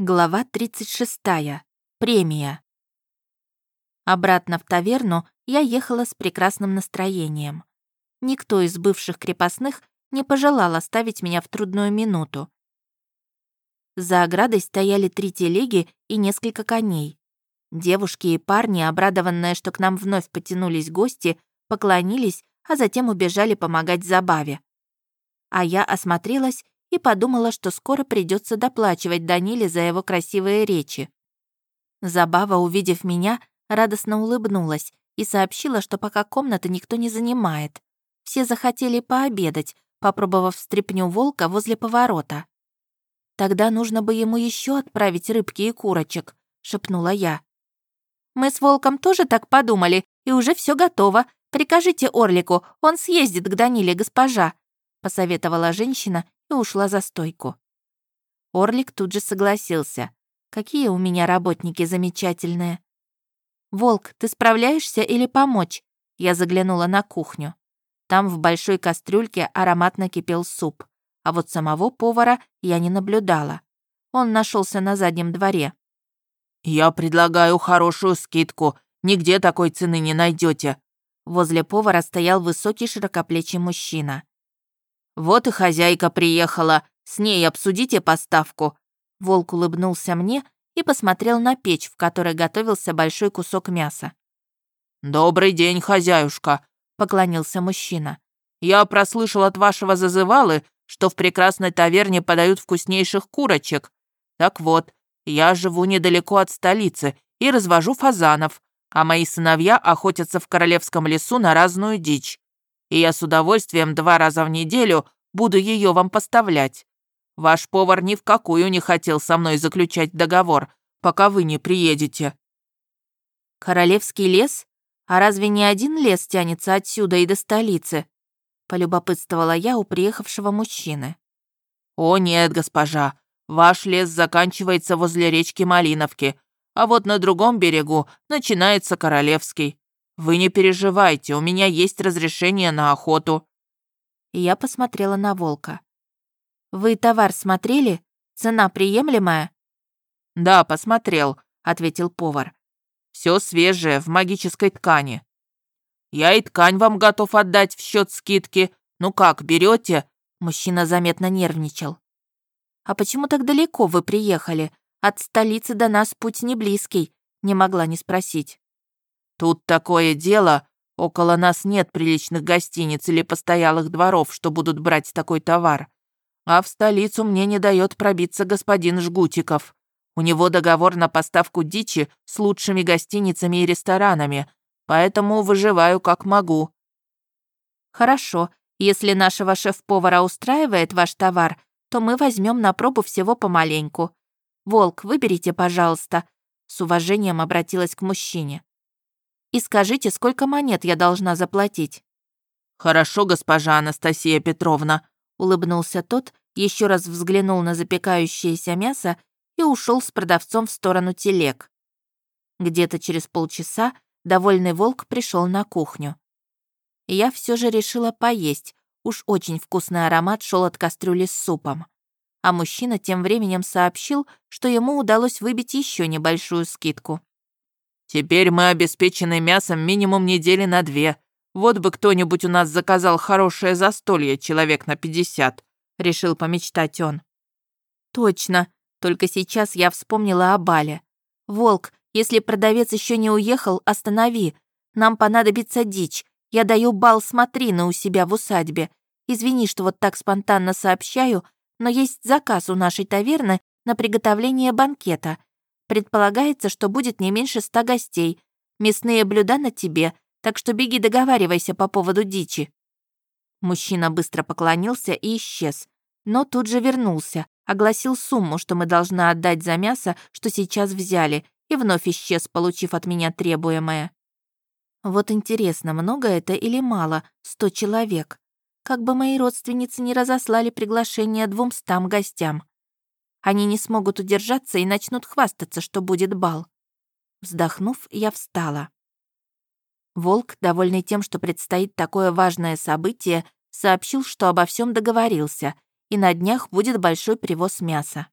Глава 36. Премия. Обратно в таверну я ехала с прекрасным настроением. Никто из бывших крепостных не пожелал оставить меня в трудную минуту. За оградой стояли три телеги и несколько коней. Девушки и парни, обрадованные, что к нам вновь потянулись гости, поклонились, а затем убежали помогать забаве. А я осмотрелась и подумала, что скоро придется доплачивать Даниле за его красивые речи. Забава, увидев меня, радостно улыбнулась и сообщила, что пока комната никто не занимает. Все захотели пообедать, попробовав стряпню волка возле поворота. «Тогда нужно бы ему еще отправить рыбки и курочек», — шепнула я. «Мы с волком тоже так подумали, и уже все готово. Прикажите Орлику, он съездит к Даниле, госпожа», — посоветовала женщина и ушла за стойку. Орлик тут же согласился. «Какие у меня работники замечательные!» «Волк, ты справляешься или помочь?» Я заглянула на кухню. Там в большой кастрюльке ароматно кипел суп, а вот самого повара я не наблюдала. Он нашелся на заднем дворе. «Я предлагаю хорошую скидку. Нигде такой цены не найдете. Возле повара стоял высокий широкоплечий мужчина. «Вот и хозяйка приехала. С ней обсудите поставку». Волк улыбнулся мне и посмотрел на печь, в которой готовился большой кусок мяса. «Добрый день, хозяюшка», — поклонился мужчина. «Я прослышал от вашего зазывалы, что в прекрасной таверне подают вкуснейших курочек. Так вот, я живу недалеко от столицы и развожу фазанов, а мои сыновья охотятся в королевском лесу на разную дичь и я с удовольствием два раза в неделю буду ее вам поставлять. Ваш повар ни в какую не хотел со мной заключать договор, пока вы не приедете». «Королевский лес? А разве не один лес тянется отсюда и до столицы?» — полюбопытствовала я у приехавшего мужчины. «О нет, госпожа, ваш лес заканчивается возле речки Малиновки, а вот на другом берегу начинается Королевский. «Вы не переживайте, у меня есть разрешение на охоту». Я посмотрела на волка. «Вы товар смотрели? Цена приемлемая?» «Да, посмотрел», — ответил повар. Все свежее, в магической ткани. Я и ткань вам готов отдать в счет скидки. Ну как, берете? Мужчина заметно нервничал. «А почему так далеко вы приехали? От столицы до нас путь не близкий», — не могла не спросить. Тут такое дело, около нас нет приличных гостиниц или постоялых дворов, что будут брать такой товар. А в столицу мне не дает пробиться господин Жгутиков. У него договор на поставку дичи с лучшими гостиницами и ресторанами, поэтому выживаю как могу». «Хорошо. Если нашего шеф-повара устраивает ваш товар, то мы возьмем на пробу всего помаленьку. Волк, выберите, пожалуйста». С уважением обратилась к мужчине и скажите, сколько монет я должна заплатить». «Хорошо, госпожа Анастасия Петровна», — улыбнулся тот, еще раз взглянул на запекающееся мясо и ушел с продавцом в сторону телег. Где-то через полчаса довольный волк пришел на кухню. Я все же решила поесть, уж очень вкусный аромат шел от кастрюли с супом. А мужчина тем временем сообщил, что ему удалось выбить еще небольшую скидку. Теперь мы обеспечены мясом минимум недели на две. Вот бы кто-нибудь у нас заказал хорошее застолье, человек на пятьдесят», — решил помечтать он. «Точно. Только сейчас я вспомнила о бале. Волк, если продавец еще не уехал, останови. Нам понадобится дичь. Я даю бал смотрины у себя в усадьбе. Извини, что вот так спонтанно сообщаю, но есть заказ у нашей таверны на приготовление банкета. Предполагается, что будет не меньше ста гостей. Мясные блюда на тебе, так что беги договаривайся по поводу дичи». Мужчина быстро поклонился и исчез, но тут же вернулся, огласил сумму, что мы должны отдать за мясо, что сейчас взяли, и вновь исчез, получив от меня требуемое. Вот интересно, много это или мало? Сто человек. Как бы мои родственницы не разослали приглашение двумстам гостям. Они не смогут удержаться и начнут хвастаться, что будет бал. Вздохнув, я встала. Волк, довольный тем, что предстоит такое важное событие, сообщил, что обо всем договорился, и на днях будет большой привоз мяса.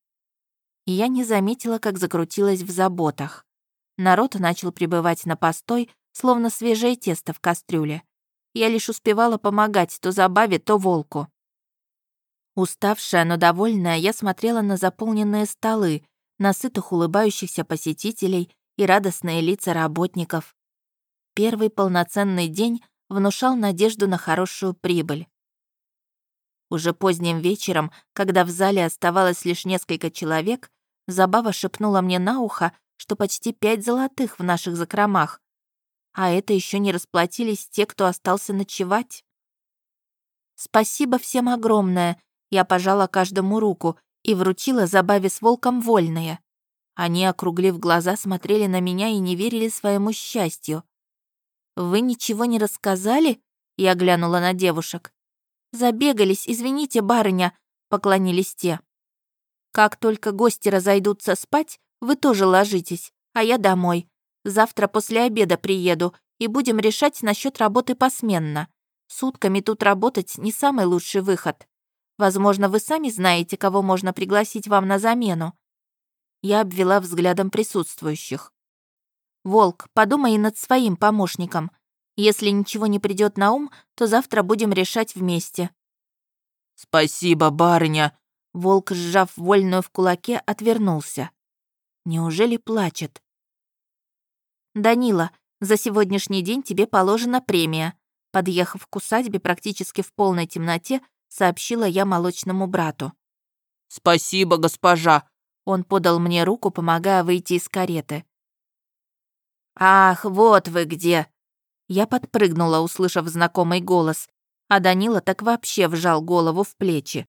и я не заметила, как закрутилась в заботах. Народ начал прибывать на постой, словно свежее тесто в кастрюле. Я лишь успевала помогать то забаве, то волку. Уставшая, но довольная, я смотрела на заполненные столы, на сытых улыбающихся посетителей и радостные лица работников. Первый полноценный день внушал надежду на хорошую прибыль. Уже поздним вечером, когда в зале оставалось лишь несколько человек, Забава шепнула мне на ухо, что почти пять золотых в наших закромах. А это еще не расплатились те, кто остался ночевать. «Спасибо всем огромное», я пожала каждому руку и вручила Забаве с волком вольные. Они, округлив глаза, смотрели на меня и не верили своему счастью. «Вы ничего не рассказали?» Я глянула на девушек. «Забегались, извините, барыня», — поклонились те. «Как только гости разойдутся спать, вы тоже ложитесь, а я домой. Завтра после обеда приеду и будем решать насчет работы посменно. Сутками тут работать не самый лучший выход. Возможно, вы сами знаете, кого можно пригласить вам на замену». Я обвела взглядом присутствующих. «Волк, подумай над своим помощником. Если ничего не придет на ум, то завтра будем решать вместе». «Спасибо, барыня!» Волк, сжав вольную в кулаке, отвернулся. Неужели плачет? «Данила, за сегодняшний день тебе положена премия», подъехав к усадьбе практически в полной темноте, сообщила я молочному брату. «Спасибо, госпожа!» Он подал мне руку, помогая выйти из кареты. «Ах, вот вы где!» Я подпрыгнула, услышав знакомый голос, а Данила так вообще вжал голову в плечи.